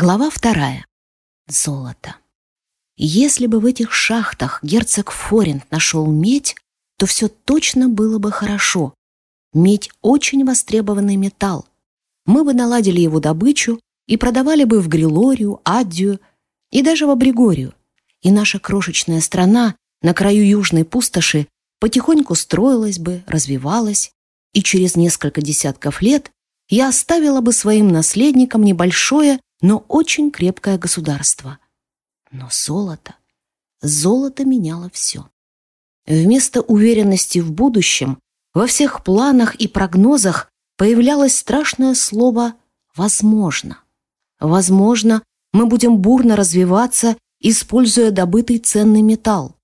Глава вторая. Золото. Если бы в этих шахтах герцог Форинт нашел медь, то все точно было бы хорошо. Медь – очень востребованный металл. Мы бы наладили его добычу и продавали бы в Грилорию, Аддию и даже в Абригорию. И наша крошечная страна на краю южной пустоши потихоньку строилась бы, развивалась, и через несколько десятков лет я оставила бы своим наследникам небольшое, но очень крепкое государство. Но золото, золото меняло все. Вместо уверенности в будущем во всех планах и прогнозах появлялось страшное слово «возможно». Возможно, мы будем бурно развиваться, используя добытый ценный металл.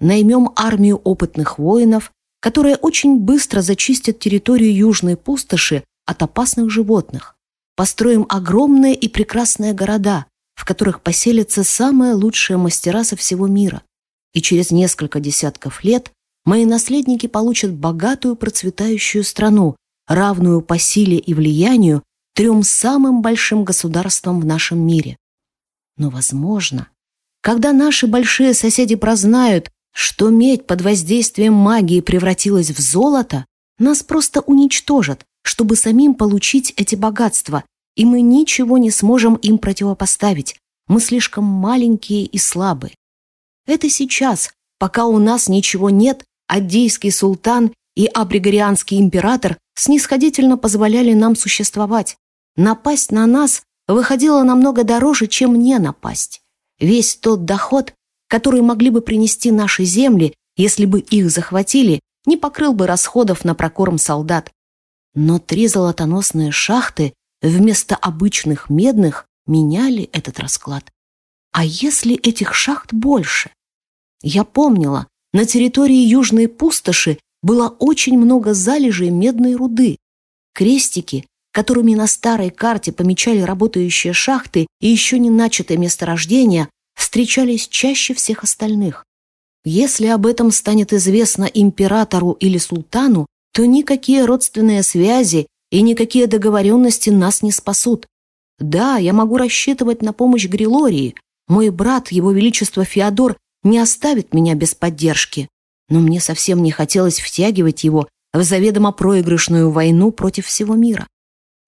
Наймем армию опытных воинов, которая очень быстро зачистит территорию Южной пустоши от опасных животных. Построим огромные и прекрасные города, в которых поселятся самые лучшие мастера со всего мира. И через несколько десятков лет мои наследники получат богатую процветающую страну, равную по силе и влиянию трем самым большим государствам в нашем мире. Но, возможно, когда наши большие соседи прознают, что медь под воздействием магии превратилась в золото, нас просто уничтожат, чтобы самим получить эти богатства, и мы ничего не сможем им противопоставить. Мы слишком маленькие и слабые. Это сейчас, пока у нас ничего нет, аддейский султан и абригорианский император снисходительно позволяли нам существовать. Напасть на нас выходило намного дороже, чем не напасть. Весь тот доход, который могли бы принести наши земли, если бы их захватили, не покрыл бы расходов на прокорм солдат. Но три золотоносные шахты вместо обычных медных меняли этот расклад. А если этих шахт больше? Я помнила, на территории Южной пустоши было очень много залежей медной руды. Крестики, которыми на старой карте помечали работающие шахты и еще не начатое месторождение, встречались чаще всех остальных. Если об этом станет известно императору или султану, то никакие родственные связи и никакие договоренности нас не спасут. Да, я могу рассчитывать на помощь Грилории. Мой брат, его величество Феодор, не оставит меня без поддержки. Но мне совсем не хотелось втягивать его в заведомо проигрышную войну против всего мира.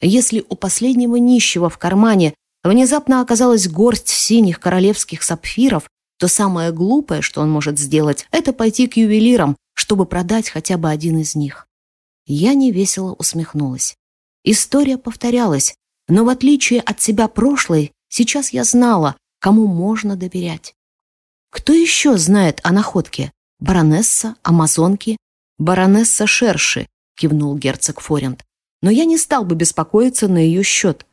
Если у последнего нищего в кармане внезапно оказалась горсть синих королевских сапфиров, то самое глупое, что он может сделать, это пойти к ювелирам, чтобы продать хотя бы один из них. Я невесело усмехнулась. История повторялась, но в отличие от себя прошлой, сейчас я знала, кому можно доверять. Кто еще знает о находке? Баронесса, амазонки? Баронесса Шерши, кивнул герцог Форент. Но я не стал бы беспокоиться на ее счет.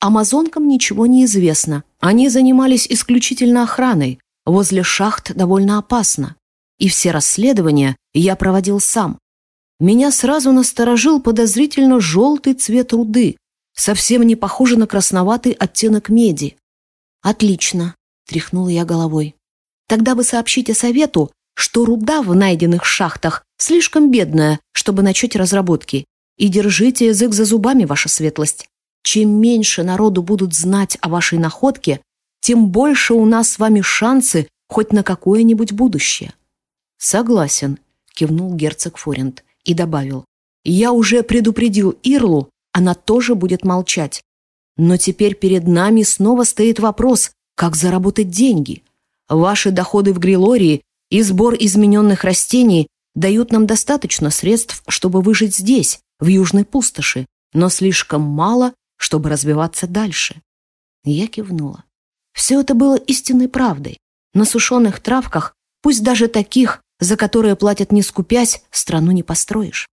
Амазонкам ничего не известно. Они занимались исключительно охраной. Возле шахт довольно опасно. И все расследования я проводил сам. Меня сразу насторожил подозрительно желтый цвет руды, совсем не похоже на красноватый оттенок меди. «Отлично», — тряхнула я головой. «Тогда вы сообщите совету, что руда в найденных шахтах слишком бедная, чтобы начать разработки, и держите язык за зубами, ваша светлость. Чем меньше народу будут знать о вашей находке, тем больше у нас с вами шансы хоть на какое-нибудь будущее». «Согласен», — кивнул герцог Форент и добавил. «Я уже предупредил Ирлу, она тоже будет молчать. Но теперь перед нами снова стоит вопрос, как заработать деньги. Ваши доходы в Грилории и сбор измененных растений дают нам достаточно средств, чтобы выжить здесь, в Южной пустоши, но слишком мало, чтобы развиваться дальше. Я кивнула. Все это было истинной правдой. На сушеных травках, пусть даже таких, за которые платят не скупясь, страну не построишь.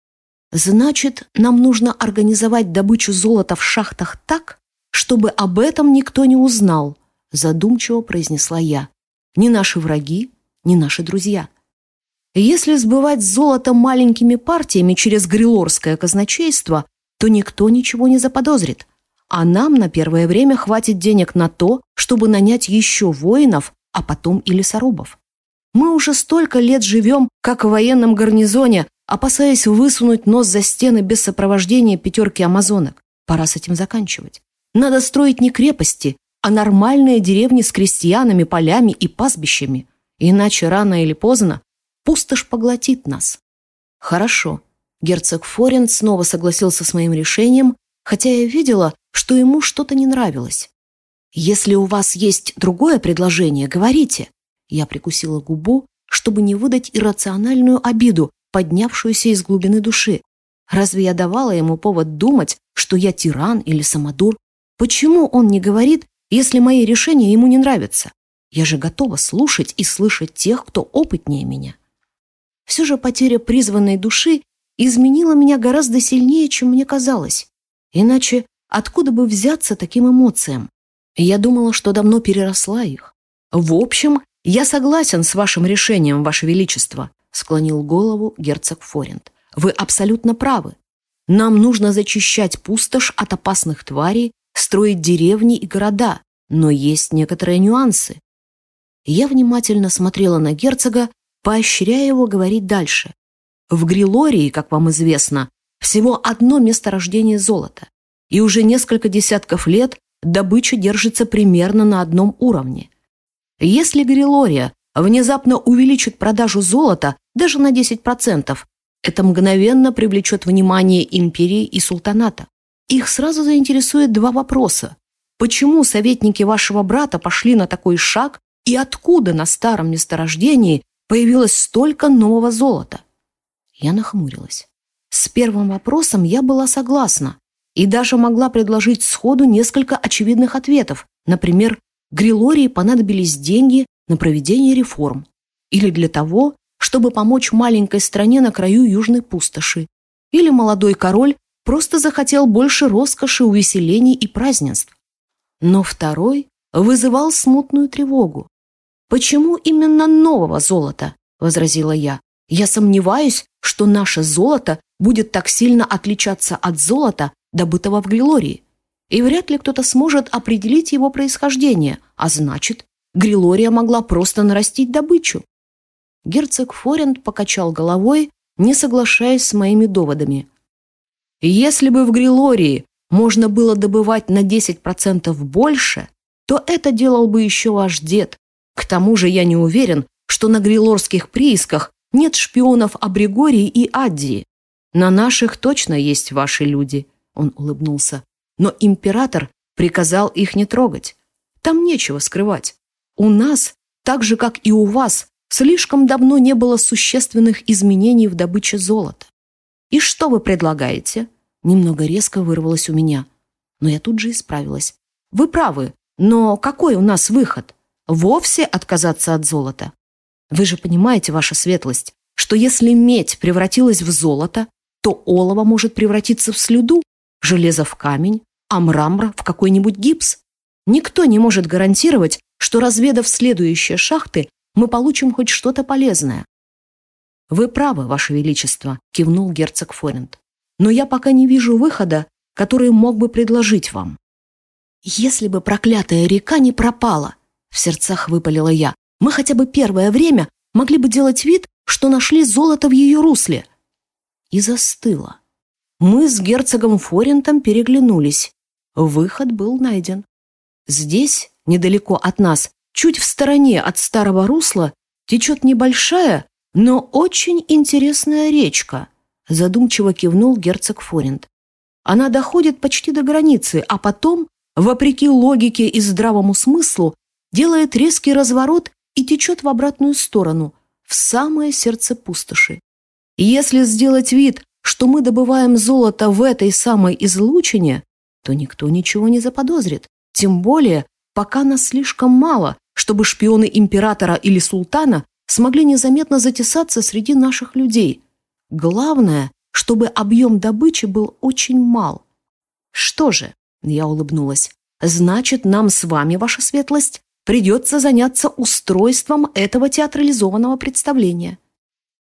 Значит, нам нужно организовать добычу золота в шахтах так, чтобы об этом никто не узнал, задумчиво произнесла я. Ни наши враги, ни наши друзья. Если сбывать золото маленькими партиями через грилорское казначейство, то никто ничего не заподозрит. А нам на первое время хватит денег на то, чтобы нанять еще воинов, а потом и лесорубов. Мы уже столько лет живем, как в военном гарнизоне, опасаясь высунуть нос за стены без сопровождения пятерки амазонок. Пора с этим заканчивать. Надо строить не крепости, а нормальные деревни с крестьянами, полями и пастбищами. Иначе рано или поздно пустошь поглотит нас. Хорошо. Герцог Форин снова согласился с моим решением, хотя я видела, что ему что-то не нравилось. «Если у вас есть другое предложение, говорите». Я прикусила губу, чтобы не выдать иррациональную обиду, поднявшуюся из глубины души. Разве я давала ему повод думать, что я тиран или самодур? Почему он не говорит, если мои решения ему не нравятся? Я же готова слушать и слышать тех, кто опытнее меня. Все же потеря призванной души изменила меня гораздо сильнее, чем мне казалось. Иначе откуда бы взяться таким эмоциям? Я думала, что давно переросла их. В общем, я согласен с вашим решением, ваше величество, склонил голову герцог Форент. Вы абсолютно правы. Нам нужно зачищать пустошь от опасных тварей, строить деревни и города, но есть некоторые нюансы. Я внимательно смотрела на герцога, поощряя его говорить дальше. В Грилории, как вам известно, всего одно месторождение золота, и уже несколько десятков лет добыча держится примерно на одном уровне. Если Грилория внезапно увеличит продажу золота даже на 10%, это мгновенно привлечет внимание империи и султаната. Их сразу заинтересует два вопроса. Почему советники вашего брата пошли на такой шаг и откуда на старом месторождении появилось столько нового золота? Я нахмурилась. С первым вопросом я была согласна и даже могла предложить сходу несколько очевидных ответов. Например, Грилории понадобились деньги на проведение реформ или для того, чтобы помочь маленькой стране на краю южной пустоши. Или молодой король просто захотел больше роскоши, увеселений и празднеств. Но второй вызывал смутную тревогу. «Почему именно нового золота?» – возразила я. «Я сомневаюсь, что наше золото будет так сильно отличаться от золота, добытого в Грилории. И вряд ли кто-то сможет определить его происхождение, а значит, Грилория могла просто нарастить добычу. Герцог Форент покачал головой, не соглашаясь с моими доводами. Если бы в Грилории можно было добывать на 10% больше, то это делал бы еще ваш дед. К тому же я не уверен, что на грилорских приисках нет шпионов Абригории и Аддии. На наших точно есть ваши люди, он улыбнулся. Но император приказал их не трогать. Там нечего скрывать. У нас, так же, как и у вас, Слишком давно не было существенных изменений в добыче золота. «И что вы предлагаете?» Немного резко вырвалось у меня. Но я тут же исправилась. «Вы правы, но какой у нас выход? Вовсе отказаться от золота? Вы же понимаете, ваша светлость, что если медь превратилась в золото, то олово может превратиться в слюду, железо в камень, а мрамор в какой-нибудь гипс. Никто не может гарантировать, что, разведав следующие шахты, мы получим хоть что-то полезное. «Вы правы, Ваше Величество», — кивнул герцог Форент. «Но я пока не вижу выхода, который мог бы предложить вам». «Если бы проклятая река не пропала», — в сердцах выпалила я, «мы хотя бы первое время могли бы делать вид, что нашли золото в ее русле». И застыла. Мы с герцогом Форентом переглянулись. Выход был найден. Здесь, недалеко от нас, Чуть в стороне от старого русла течет небольшая, но очень интересная речка, задумчиво кивнул герцог Форент. Она доходит почти до границы, а потом, вопреки логике и здравому смыслу, делает резкий разворот и течет в обратную сторону, в самое сердце пустоши. Если сделать вид, что мы добываем золото в этой самой излучине, то никто ничего не заподозрит. Тем более, пока нас слишком мало, чтобы шпионы императора или султана смогли незаметно затесаться среди наших людей. Главное, чтобы объем добычи был очень мал. Что же, я улыбнулась, значит, нам с вами, ваша светлость, придется заняться устройством этого театрализованного представления.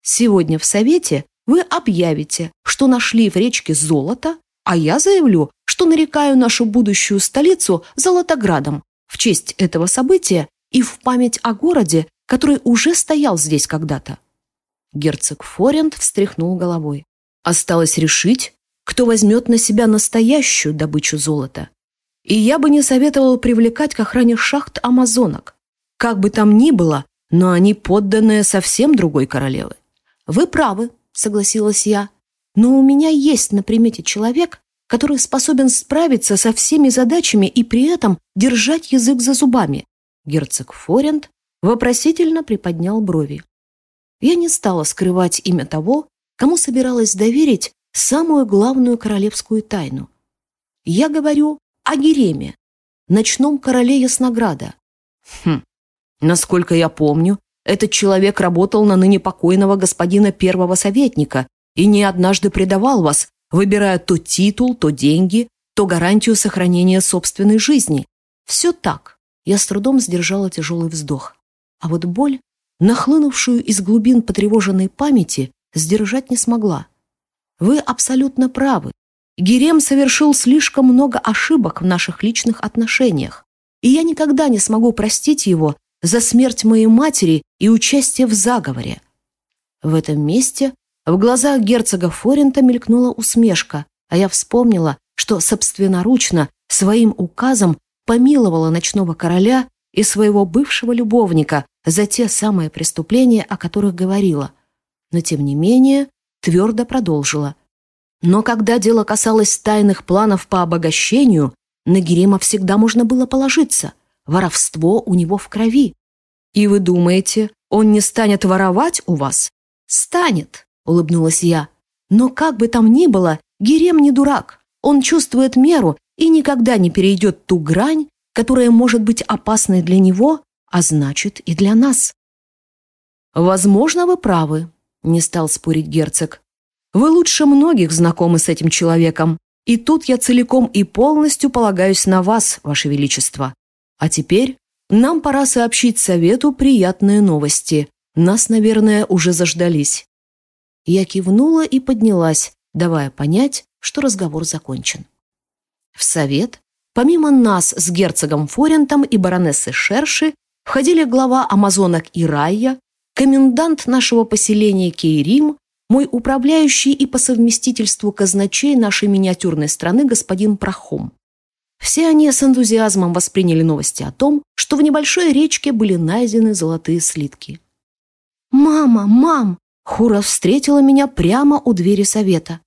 Сегодня в Совете вы объявите, что нашли в речке золото, а я заявлю, что нарекаю нашу будущую столицу Золотоградом. В честь этого события и в память о городе, который уже стоял здесь когда-то. Герцог Форент встряхнул головой. Осталось решить, кто возьмет на себя настоящую добычу золота. и я бы не советовал привлекать к охране шахт амазонок. Как бы там ни было, но они подданные совсем другой королевы. «Вы правы», — согласилась я, «но у меня есть на примете человек, который способен справиться со всеми задачами и при этом держать язык за зубами». Герцог Форент вопросительно приподнял брови. Я не стала скрывать имя того, кому собиралась доверить самую главную королевскую тайну. Я говорю о Гереме, ночном короле Яснограда. Хм, насколько я помню, этот человек работал на ныне покойного господина первого советника и не однажды предавал вас, выбирая то титул, то деньги, то гарантию сохранения собственной жизни. Все так. Я с трудом сдержала тяжелый вздох. А вот боль, нахлынувшую из глубин потревоженной памяти, сдержать не смогла. Вы абсолютно правы. Герем совершил слишком много ошибок в наших личных отношениях, и я никогда не смогу простить его за смерть моей матери и участие в заговоре. В этом месте в глазах герцога Форента мелькнула усмешка, а я вспомнила, что собственноручно своим указом помиловала ночного короля и своего бывшего любовника за те самые преступления, о которых говорила. Но, тем не менее, твердо продолжила. Но когда дело касалось тайных планов по обогащению, на Герема всегда можно было положиться. Воровство у него в крови. И вы думаете, он не станет воровать у вас? Станет, улыбнулась я. Но как бы там ни было, Герем не дурак. Он чувствует меру и никогда не перейдет ту грань, которая может быть опасной для него, а значит и для нас. Возможно, вы правы, не стал спорить герцог. Вы лучше многих знакомы с этим человеком, и тут я целиком и полностью полагаюсь на вас, ваше величество. А теперь нам пора сообщить совету приятные новости. Нас, наверное, уже заждались. Я кивнула и поднялась, давая понять, что разговор закончен. В совет, помимо нас с герцогом Форентом и баронессой Шерши, входили глава амазонок Ирайя, комендант нашего поселения Кейрим, мой управляющий и по совместительству казначей нашей миниатюрной страны господин Прохом. Все они с энтузиазмом восприняли новости о том, что в небольшой речке были найдены золотые слитки. «Мама, мам!» Хура встретила меня прямо у двери совета.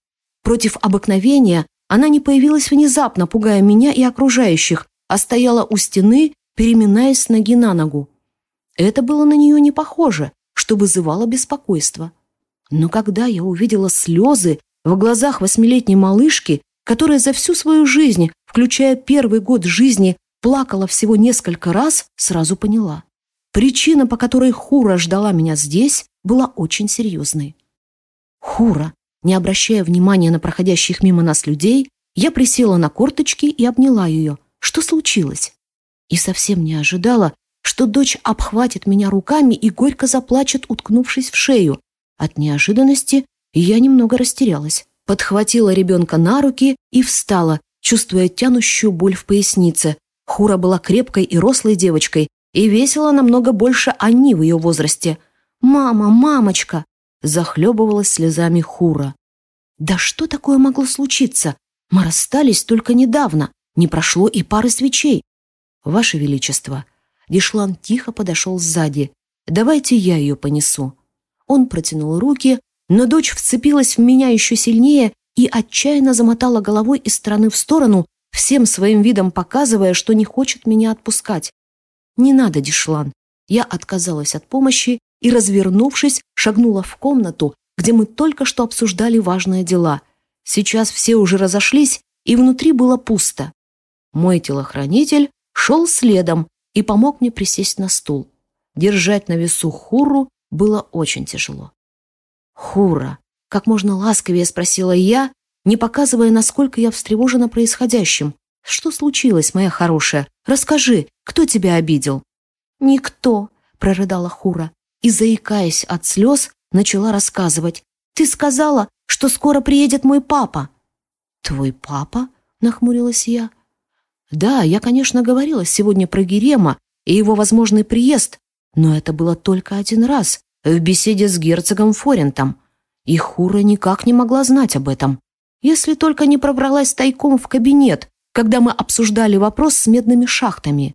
Против обыкновения она не появилась внезапно, пугая меня и окружающих, а стояла у стены, переминаясь с ноги на ногу. Это было на нее не похоже, что вызывало беспокойство. Но когда я увидела слезы в глазах восьмилетней малышки, которая за всю свою жизнь, включая первый год жизни, плакала всего несколько раз, сразу поняла. Причина, по которой Хура ждала меня здесь, была очень серьезной. Хура, не обращая внимания на проходящих мимо нас людей, я присела на корточки и обняла ее. Что случилось? И совсем не ожидала, что дочь обхватит меня руками и горько заплачет, уткнувшись в шею. От неожиданности я немного растерялась. Подхватила ребенка на руки и встала, чувствуя тянущую боль в пояснице. Хура была крепкой и рослой девочкой и весила намного больше Ани в ее возрасте. «Мама, мамочка!» захлебывалась слезами Хура. «Да что такое могло случиться? Мы расстались только недавно, не прошло и пары свечей. Ваше Величество, Дишлан тихо подошел сзади. «Давайте я ее понесу». Он протянул руки, но дочь вцепилась в меня еще сильнее и отчаянно замотала головой из стороны в сторону, всем своим видом показывая, что не хочет меня отпускать. «Не надо, Дишлан». Я отказалась от помощи и, развернувшись, шагнула в комнату, где мы только что обсуждали важные дела. Сейчас все уже разошлись, и внутри было пусто. Мой телохранитель шел следом, и помог мне присесть на стул. Держать на весу Хуру было очень тяжело. «Хура», — как можно ласковее спросила я, не показывая, насколько я встревожена происходящим. «Что случилось, моя хорошая? Расскажи, кто тебя обидел?» «Никто», — прорыдала Хура, и, заикаясь от слез, начала рассказывать. «Ты сказала, что скоро приедет мой папа». «Твой папа?» — нахмурилась я. Да, я, конечно, говорила сегодня про Герема и его возможный приезд, но это было только один раз, в беседе с герцогом Форентом. И Хура никак не могла знать об этом. Если только не пробралась тайком в кабинет, когда мы обсуждали вопрос с медными шахтами.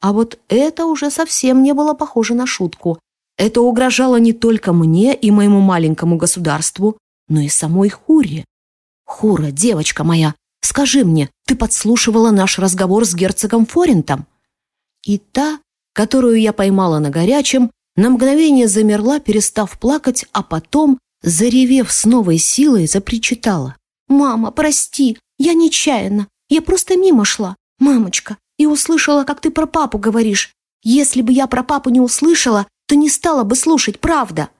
А вот это уже совсем не было похоже на шутку. Это угрожало не только мне и моему маленькому государству, но и самой Хуре. «Хура, девочка моя, скажи мне, ты подслушивала наш разговор с герцогом Форентом?» И та, которую я поймала на горячем, на мгновение замерла, перестав плакать, а потом, заревев с новой силой, запричитала. «Мама, прости, я нечаянно, я просто мимо шла, мамочка, и услышала, как ты про папу говоришь. Если бы я про папу не услышала, то не стала бы слушать, правда?»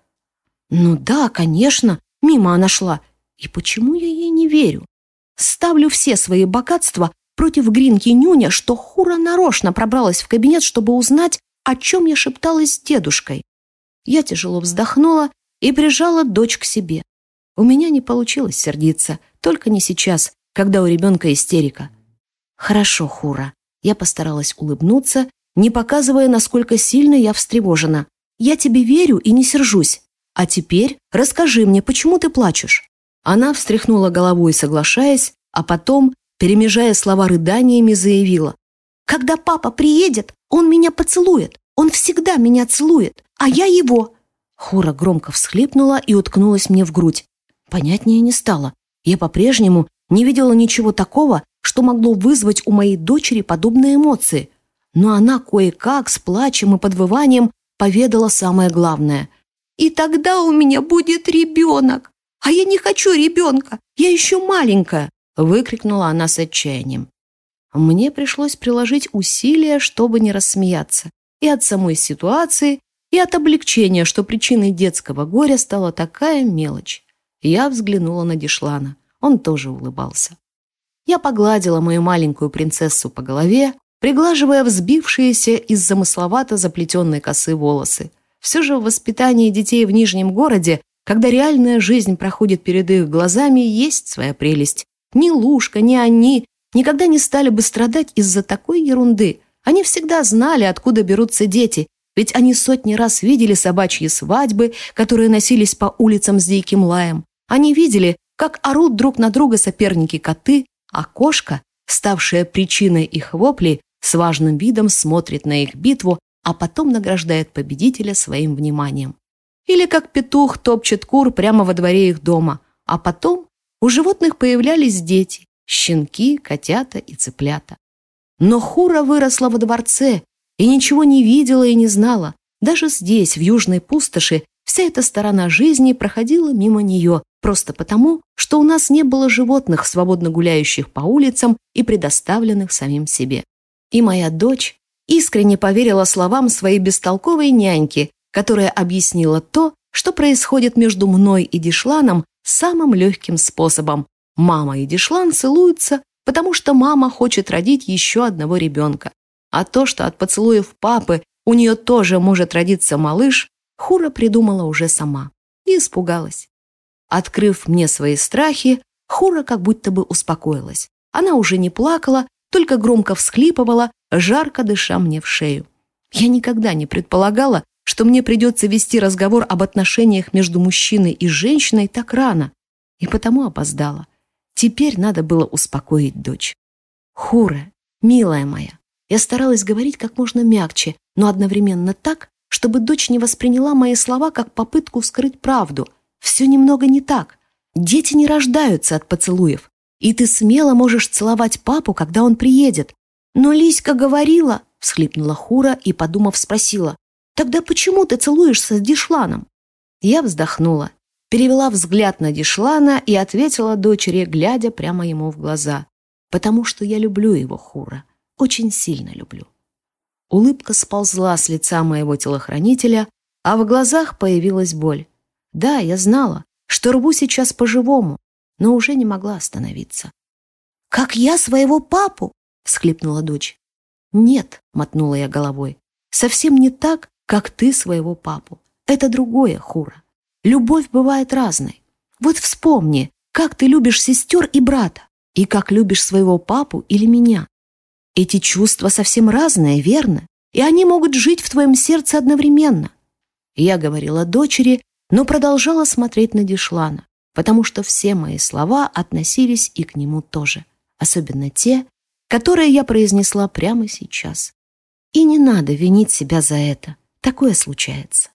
«Ну да, конечно, мимо она шла. И почему я ей не верю? Ставлю все свои богатства против Гринки Нюня, что Хура нарочно пробралась в кабинет, чтобы узнать, о чем я шепталась с дедушкой. Я тяжело вздохнула и прижала дочь к себе. У меня не получилось сердиться, только не сейчас, когда у ребенка истерика. Хорошо, Хура. Я постаралась улыбнуться, не показывая, насколько сильно я встревожена. Я тебе верю и не сержусь. А теперь расскажи мне, почему ты плачешь?» Она встряхнула головой, соглашаясь, а потом, перемежая слова рыданиями, заявила. «Когда папа приедет, он меня поцелует. Он всегда меня целует, а я его». Хора громко всхлипнула и уткнулась мне в грудь. Понятнее не стало. Я по-прежнему не видела ничего такого, что могло вызвать у моей дочери подобные эмоции. Но она кое-как с плачем и подвыванием поведала самое главное. «И тогда у меня будет ребенок! А я не хочу ребенка! Я еще маленькая!» выкрикнула она с отчаянием. Мне пришлось приложить усилия, чтобы не рассмеяться. И от самой ситуации, и от облегчения, что причиной детского горя стала такая мелочь. Я взглянула на Дишлана. Он тоже улыбался. Я погладила мою маленькую принцессу по голове, приглаживая взбившиеся из замысловато заплетенной косы волосы. Все же в воспитании детей в Нижнем городе, когда реальная жизнь проходит перед их глазами, есть своя прелесть. Ни Лушка, ни они никогда не стали бы страдать из-за такой ерунды. Они всегда знали, откуда берутся дети, ведь они сотни раз видели собачьи свадьбы, которые носились по улицам с диким лаем. Они видели, как орут друг на друга соперники-коты, а кошка, ставшая причиной их воплей, с важным видом смотрит на их битву, а потом награждает победителя своим вниманием. Или как петух топчет кур прямо во дворе их дома, а потом у животных появлялись дети, щенки, котята и цыплята. Но Хура выросла во дворце и ничего не видела и не знала. Даже здесь, в южной пустоши, вся эта сторона жизни проходила мимо нее, просто потому, что у нас не было животных, свободно гуляющих по улицам и предоставленных самим себе. И моя дочь искренне поверила словам своей бестолковой няньки, которая объяснила то, что происходит между мной и Дишланом самым легким способом. Мама и Дишлан целуются, потому что мама хочет родить еще одного ребенка. А то, что от поцелуев папы у нее тоже может родиться малыш, Хура придумала уже сама и испугалась. Открыв мне свои страхи, Хура как будто бы успокоилась. Она уже не плакала, только громко всхлипывала, жарко дыша мне в шею. Я никогда не предполагала, что мне придется вести разговор об отношениях между мужчиной и женщиной так рано, и потому опоздала. Теперь надо было успокоить дочь. «Хура, милая моя, я старалась говорить как можно мягче, но одновременно так, чтобы дочь не восприняла мои слова как попытку скрыть правду. Все немного не так. Дети не рождаются от поцелуев. И ты смело можешь целовать папу, когда он приедет. Но Лиська говорила, всхлипнула Хура и, подумав, спросила, «Тогда почему ты целуешься с Дишланом?» Я вздохнула, перевела взгляд на Дишлана и ответила дочери, глядя прямо ему в глаза. «Потому что я люблю его, Хура, очень сильно люблю». Улыбка сползла с лица моего телохранителя, а в глазах появилась боль. Да, я знала, что рву сейчас по-живому, но уже не могла остановиться. «Как я своего папу!» — всхлипнула дочь. «Нет», — мотнула я головой, — «совсем не так, как ты своего папу. Это другое, Хура. Любовь бывает разной. Вот вспомни, как ты любишь сестер и брата, и как любишь своего папу или меня. Эти чувства совсем разные, верно? И они могут жить в твоем сердце одновременно. Я говорила дочери, но продолжала смотреть на Дишлана потому что все мои слова относились и к нему тоже, особенно те, которое я произнесла прямо сейчас. И не надо винить себя за это. Такое случается.